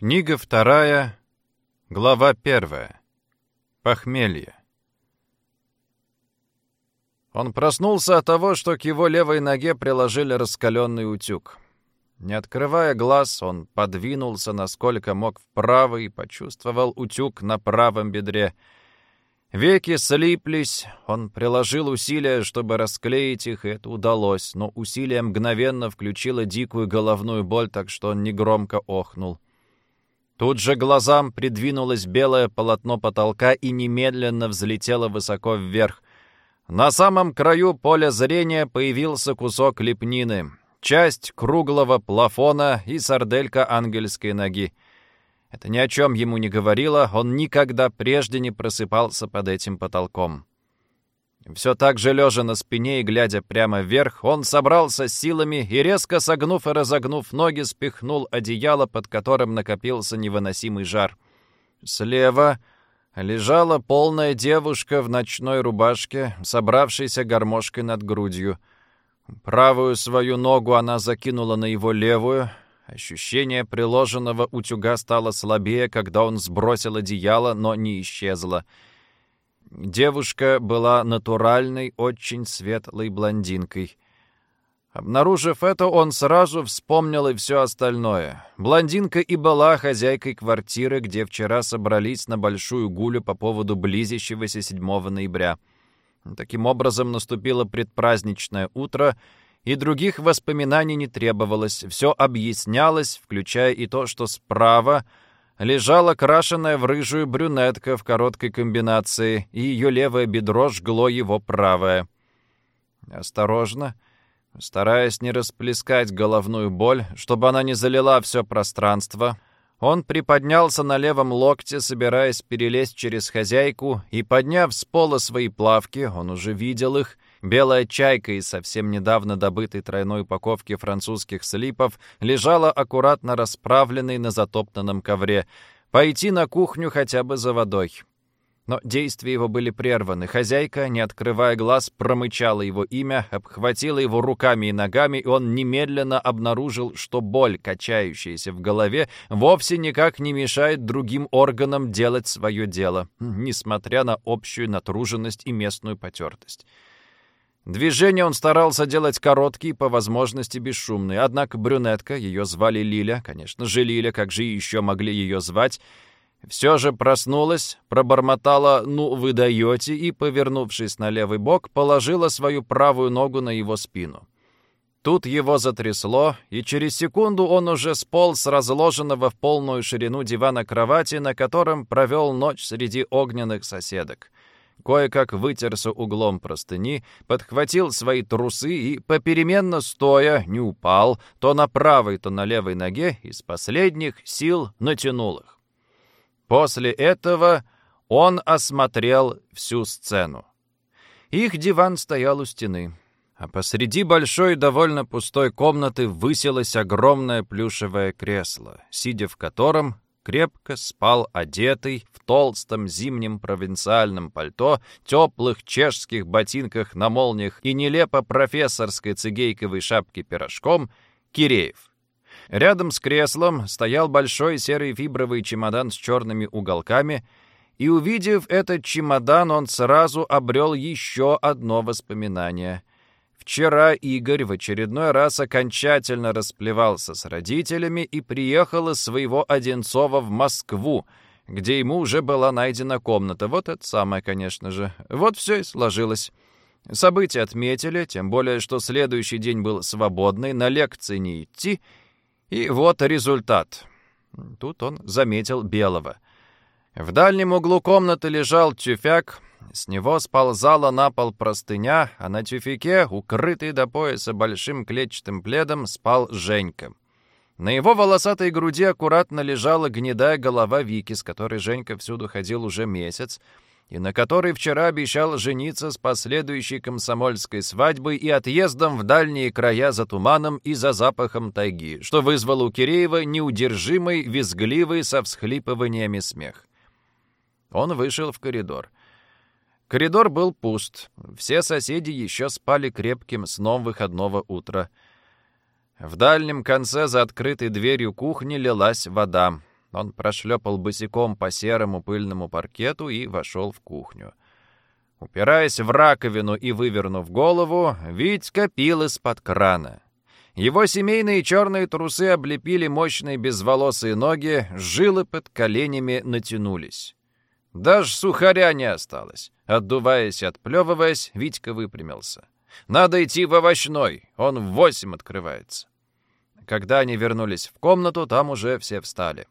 Книга вторая, глава первая. Похмелье. Он проснулся от того, что к его левой ноге приложили раскаленный утюг. Не открывая глаз, он подвинулся, насколько мог вправо, и почувствовал утюг на правом бедре. Веки слиплись, он приложил усилия, чтобы расклеить их, и это удалось, но усилие мгновенно включило дикую головную боль, так что он негромко охнул. Тут же глазам придвинулось белое полотно потолка и немедленно взлетело высоко вверх. На самом краю поля зрения появился кусок лепнины, часть круглого плафона и сарделька ангельской ноги. Это ни о чем ему не говорило, он никогда прежде не просыпался под этим потолком. Все так же лежа на спине и глядя прямо вверх, он собрался силами и, резко согнув и разогнув ноги, спихнул одеяло, под которым накопился невыносимый жар. Слева лежала полная девушка в ночной рубашке, собравшейся гармошкой над грудью. Правую свою ногу она закинула на его левую. Ощущение приложенного утюга стало слабее, когда он сбросил одеяло, но не исчезло. Девушка была натуральной, очень светлой блондинкой. Обнаружив это, он сразу вспомнил и все остальное. Блондинка и была хозяйкой квартиры, где вчера собрались на большую гулю по поводу близящегося 7 ноября. Таким образом, наступило предпраздничное утро, и других воспоминаний не требовалось. Все объяснялось, включая и то, что справа — лежала крашеная в рыжую брюнетка в короткой комбинации, и ее левое бедро жгло его правое. Осторожно, стараясь не расплескать головную боль, чтобы она не залила все пространство, он приподнялся на левом локте, собираясь перелезть через хозяйку, и, подняв с пола свои плавки, он уже видел их, Белая чайка из совсем недавно добытой тройной упаковки французских слипов лежала аккуратно расправленной на затоптанном ковре. Пойти на кухню хотя бы за водой. Но действия его были прерваны. Хозяйка, не открывая глаз, промычала его имя, обхватила его руками и ногами, и он немедленно обнаружил, что боль, качающаяся в голове, вовсе никак не мешает другим органам делать свое дело, несмотря на общую натруженность и местную потертость. Движения он старался делать короткие, по возможности бесшумные. Однако брюнетка, ее звали Лиля, конечно же Лиля, как же еще могли ее звать, все же проснулась, пробормотала «ну вы даете» и, повернувшись на левый бок, положила свою правую ногу на его спину. Тут его затрясло, и через секунду он уже сполз с разложенного в полную ширину дивана кровати, на котором провел ночь среди огненных соседок кое-как вытерся углом простыни, подхватил свои трусы и, попеременно стоя, не упал, то на правой, то на левой ноге, из последних сил натянул их. После этого он осмотрел всю сцену. Их диван стоял у стены, а посреди большой довольно пустой комнаты высилось огромное плюшевое кресло, сидя в котором крепко спал одетый в толстом зимнем провинциальном пальто, теплых чешских ботинках на молниях и нелепо профессорской цигейковой шапке пирожком Киреев. Рядом с креслом стоял большой серый фибровый чемодан с черными уголками, и, увидев этот чемодан, он сразу обрел еще одно воспоминание — Вчера Игорь в очередной раз окончательно расплевался с родителями и приехал из своего Одинцова в Москву, где ему уже была найдена комната. Вот это самое, конечно же. Вот все и сложилось. События отметили, тем более, что следующий день был свободный, на лекции не идти. И вот результат. Тут он заметил Белого. В дальнем углу комнаты лежал тюфяк, с него сползала на пол простыня, а на тюфике, укрытый до пояса большим клетчатым пледом, спал Женька. На его волосатой груди аккуратно лежала гнедая голова Вики, с которой Женька всюду ходил уже месяц, и на которой вчера обещал жениться с последующей комсомольской свадьбой и отъездом в дальние края за туманом и за запахом тайги, что вызвало у Киреева неудержимый, визгливый со всхлипываниями смех. Он вышел в коридор. Коридор был пуст. Все соседи еще спали крепким сном выходного утра. В дальнем конце за открытой дверью кухни лилась вода. Он прошлепал босиком по серому пыльному паркету и вошел в кухню. Упираясь в раковину и вывернув голову, Витька пил из-под крана. Его семейные черные трусы облепили мощные безволосые ноги, жилы под коленями натянулись. Даже сухаря не осталось. Отдуваясь и отплевываясь, Витька выпрямился. «Надо идти в овощной, он в восемь открывается». Когда они вернулись в комнату, там уже все встали.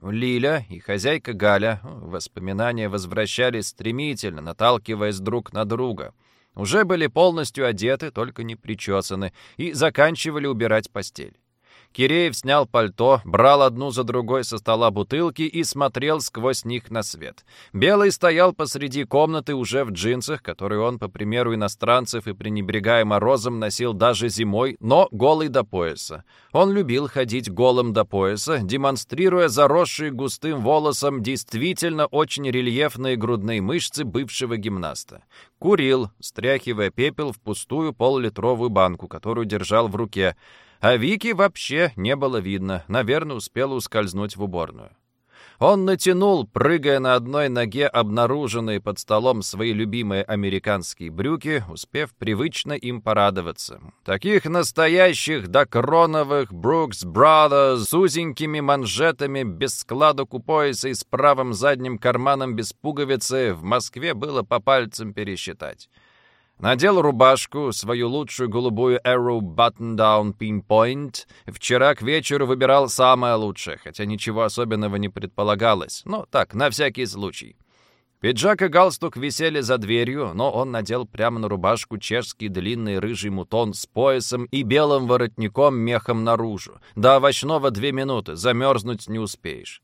Лиля и хозяйка Галя, воспоминания возвращались стремительно, наталкиваясь друг на друга. Уже были полностью одеты, только не причесаны, и заканчивали убирать постель. Киреев снял пальто, брал одну за другой со стола бутылки и смотрел сквозь них на свет. Белый стоял посреди комнаты уже в джинсах, которые он, по примеру иностранцев и пренебрегая морозом, носил даже зимой, но голый до пояса. Он любил ходить голым до пояса, демонстрируя заросшие густым волосом действительно очень рельефные грудные мышцы бывшего гимнаста. Курил, стряхивая пепел в пустую полулитровую банку, которую держал в руке. А Вики вообще не было видно, наверное, успела ускользнуть в уборную. Он натянул, прыгая на одной ноге обнаруженные под столом свои любимые американские брюки, успев привычно им порадоваться. Таких настоящих докроновых Brooks Brothers с узенькими манжетами, без складок у пояса и с правым задним карманом без пуговицы в Москве было по пальцам пересчитать. Надел рубашку, свою лучшую голубую Arrow Button Down Pinpoint. Вчера к вечеру выбирал самое лучшее, хотя ничего особенного не предполагалось. Но так, на всякий случай. Пиджак и галстук висели за дверью, но он надел прямо на рубашку чешский длинный рыжий мутон с поясом и белым воротником мехом наружу. До овощного две минуты, замерзнуть не успеешь.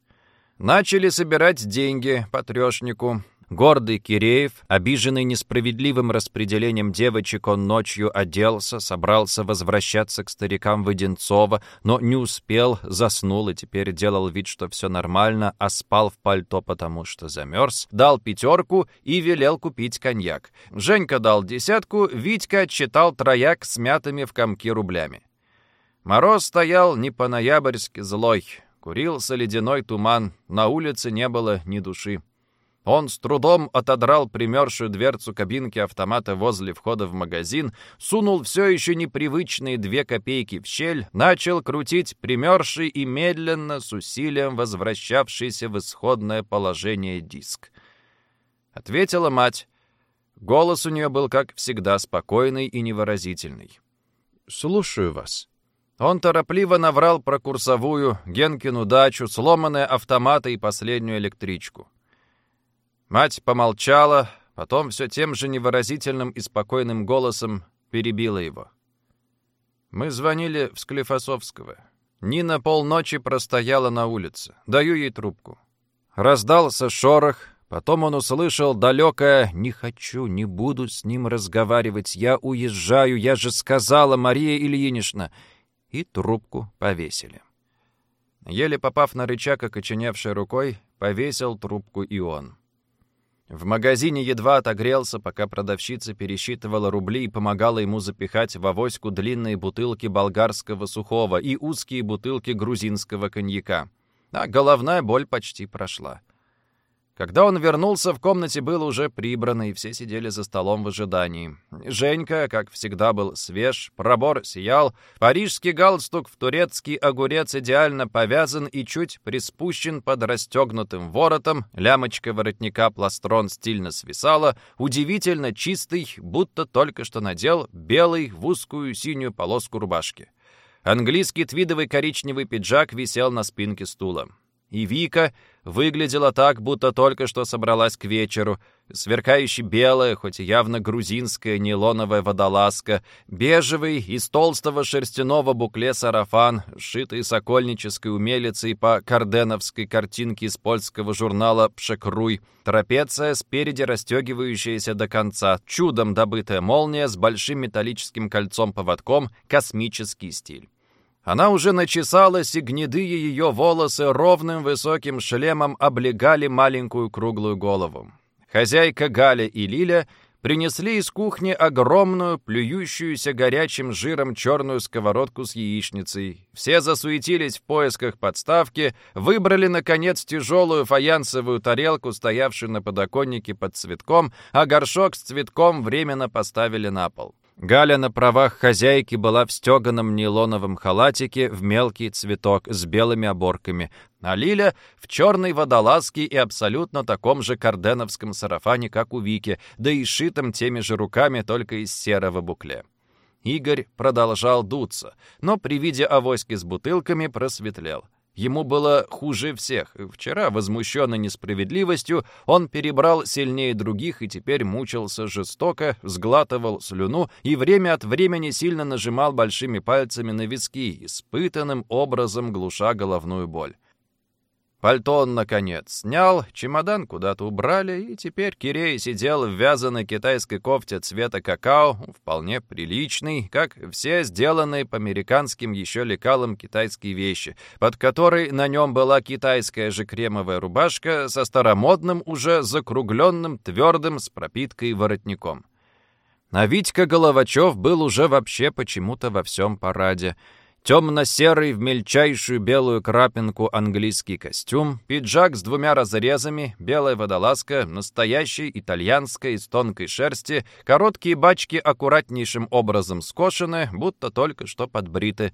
Начали собирать деньги по трешнику. Гордый Киреев, обиженный несправедливым распределением девочек, он ночью оделся, собрался возвращаться к старикам Воденцова, но не успел, заснул и теперь делал вид, что все нормально, а спал в пальто, потому что замерз, дал пятерку и велел купить коньяк. Женька дал десятку, Витька отчитал трояк с мятыми в комки рублями. Мороз стоял не по-ноябрьски злой, курился ледяной туман, на улице не было ни души. Он с трудом отодрал примершую дверцу кабинки автомата возле входа в магазин, сунул все еще непривычные две копейки в щель, начал крутить примерший и медленно, с усилием возвращавшийся в исходное положение диск. Ответила мать. Голос у нее был, как всегда, спокойный и невыразительный. «Слушаю вас». Он торопливо наврал про курсовую, Генкину дачу, сломанные автоматы и последнюю электричку. Мать помолчала, потом все тем же невыразительным и спокойным голосом перебила его. Мы звонили в Склифосовского. Нина полночи простояла на улице. Даю ей трубку. Раздался шорох, потом он услышал далекое «Не хочу, не буду с ним разговаривать, я уезжаю, я же сказала, Мария Ильинична!» И трубку повесили. Еле попав на рычаг, окоченевшей рукой, повесил трубку и он. В магазине едва отогрелся, пока продавщица пересчитывала рубли и помогала ему запихать в авоську длинные бутылки болгарского сухого и узкие бутылки грузинского коньяка. А головная боль почти прошла. Когда он вернулся, в комнате было уже прибрано, и все сидели за столом в ожидании. Женька, как всегда, был свеж, пробор сиял, парижский галстук в турецкий огурец идеально повязан и чуть приспущен под расстегнутым воротом, лямочка воротника пластрон стильно свисала, удивительно чистый, будто только что надел белый в узкую синюю полоску рубашки. Английский твидовый коричневый пиджак висел на спинке стула. И Вика выглядела так, будто только что собралась к вечеру. Сверкающий белая, хоть явно грузинская нейлоновая водолазка, бежевый из толстого шерстяного букле сарафан, сшитый сокольнической умелицей по карденовской картинке из польского журнала «Пшекруй», трапеция, спереди расстегивающаяся до конца, чудом добытая молния с большим металлическим кольцом-поводком, космический стиль. Она уже начесалась, и гнедые ее волосы ровным высоким шлемом облегали маленькую круглую голову. Хозяйка Галя и Лиля принесли из кухни огромную, плюющуюся горячим жиром черную сковородку с яичницей. Все засуетились в поисках подставки, выбрали, наконец, тяжелую фаянсовую тарелку, стоявшую на подоконнике под цветком, а горшок с цветком временно поставили на пол. Галя на правах хозяйки была в стеганом нейлоновом халатике в мелкий цветок с белыми оборками, а Лиля в черной водолазке и абсолютно таком же карденовском сарафане, как у Вики, да и шитом теми же руками, только из серого букле. Игорь продолжал дуться, но при виде авоськи с бутылками просветлел. Ему было хуже всех. Вчера, возмущенный несправедливостью, он перебрал сильнее других и теперь мучился жестоко, сглатывал слюну и время от времени сильно нажимал большими пальцами на виски, испытанным образом глуша головную боль. Пальто он, наконец, снял, чемодан куда-то убрали, и теперь Кирей сидел в вязаной китайской кофте цвета какао, вполне приличный, как все сделанные по американским еще лекалам китайские вещи, под которой на нем была китайская же кремовая рубашка со старомодным, уже закругленным, твердым, с пропиткой воротником. А Витька Головачев был уже вообще почему-то во всем параде — Темно-серый в мельчайшую белую крапинку английский костюм, пиджак с двумя разрезами, белая водолазка, настоящая итальянская из тонкой шерсти, короткие бачки аккуратнейшим образом скошены, будто только что подбриты.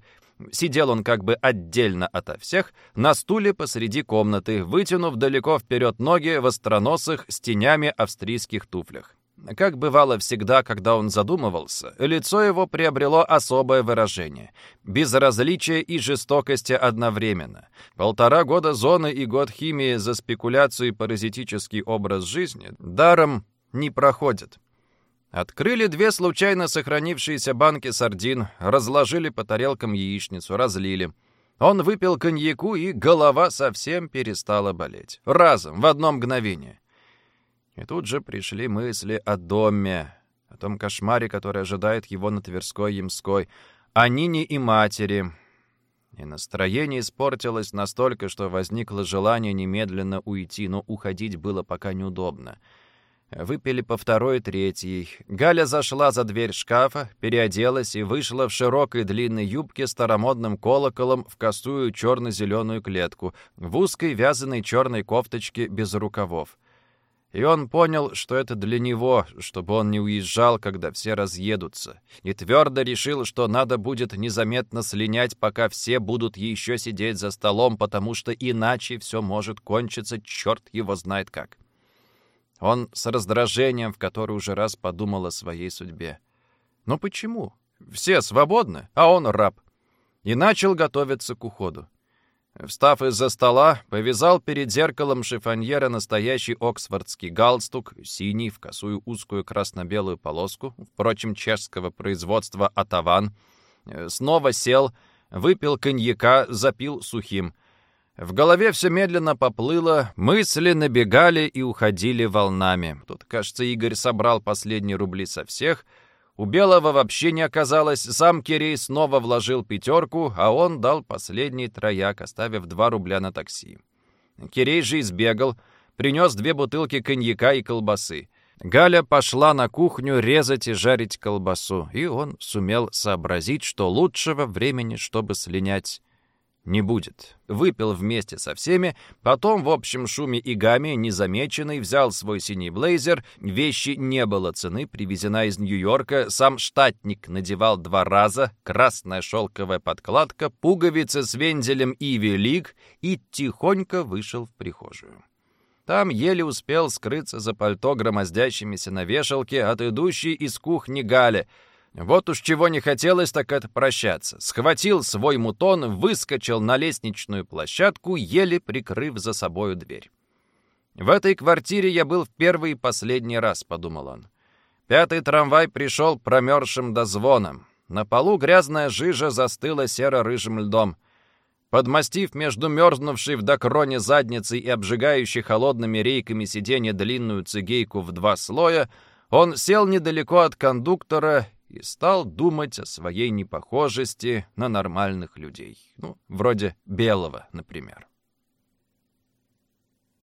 Сидел он как бы отдельно ото всех, на стуле посреди комнаты, вытянув далеко вперед ноги в остроносых с тенями австрийских туфлях. Как бывало всегда, когда он задумывался, лицо его приобрело особое выражение. Безразличие и жестокости одновременно. Полтора года зоны и год химии за спекуляцию и паразитический образ жизни даром не проходят. Открыли две случайно сохранившиеся банки сардин, разложили по тарелкам яичницу, разлили. Он выпил коньяку, и голова совсем перестала болеть. Разом, в одно мгновение. И тут же пришли мысли о доме, о том кошмаре, который ожидает его на Тверской Ямской, о Нине и матери. И настроение испортилось настолько, что возникло желание немедленно уйти, но уходить было пока неудобно. Выпили по второй, третьей. Галя зашла за дверь шкафа, переоделась и вышла в широкой длинной юбке с старомодным колоколом в косую черно-зеленую клетку, в узкой вязаной черной кофточке без рукавов. И он понял, что это для него, чтобы он не уезжал, когда все разъедутся. И твердо решил, что надо будет незаметно слинять, пока все будут еще сидеть за столом, потому что иначе все может кончиться, черт его знает как. Он с раздражением, в который уже раз подумал о своей судьбе. Но почему? Все свободны, а он раб. И начал готовиться к уходу. Встав из-за стола, повязал перед зеркалом шифоньера настоящий оксфордский галстук, синий, в косую узкую красно-белую полоску, впрочем, чешского производства «Атаван». Э, снова сел, выпил коньяка, запил сухим. В голове все медленно поплыло, мысли набегали и уходили волнами. Тут, кажется, Игорь собрал последние рубли со всех — у Белого вообще не оказалось, сам Кирей снова вложил пятерку, а он дал последний трояк, оставив два рубля на такси. Кирей же избегал, принес две бутылки коньяка и колбасы. Галя пошла на кухню резать и жарить колбасу, и он сумел сообразить, что лучшего времени, чтобы слинять, не будет. Выпил вместе со всеми, потом в общем шуме и гамме, незамеченный, взял свой синий блейзер, вещи не было цены, привезена из Нью-Йорка, сам штатник надевал два раза, красная шелковая подкладка, пуговицы с вензелем и велик, и тихонько вышел в прихожую. Там еле успел скрыться за пальто, громоздящимися на вешалке от идущей из кухни Гали — вот уж чего не хотелось, так это прощаться. Схватил свой мутон, выскочил на лестничную площадку, еле прикрыв за собою дверь. «В этой квартире я был в первый и последний раз», — подумал он. Пятый трамвай пришел промерзшим до звона. На полу грязная жижа застыла серо-рыжим льдом. Подмастив между мерзнувшей в докроне задницей и обжигающей холодными рейками сиденья длинную цигейку в два слоя, он сел недалеко от кондуктора и стал думать о своей непохожести на нормальных людей. Ну, вроде Белого, например.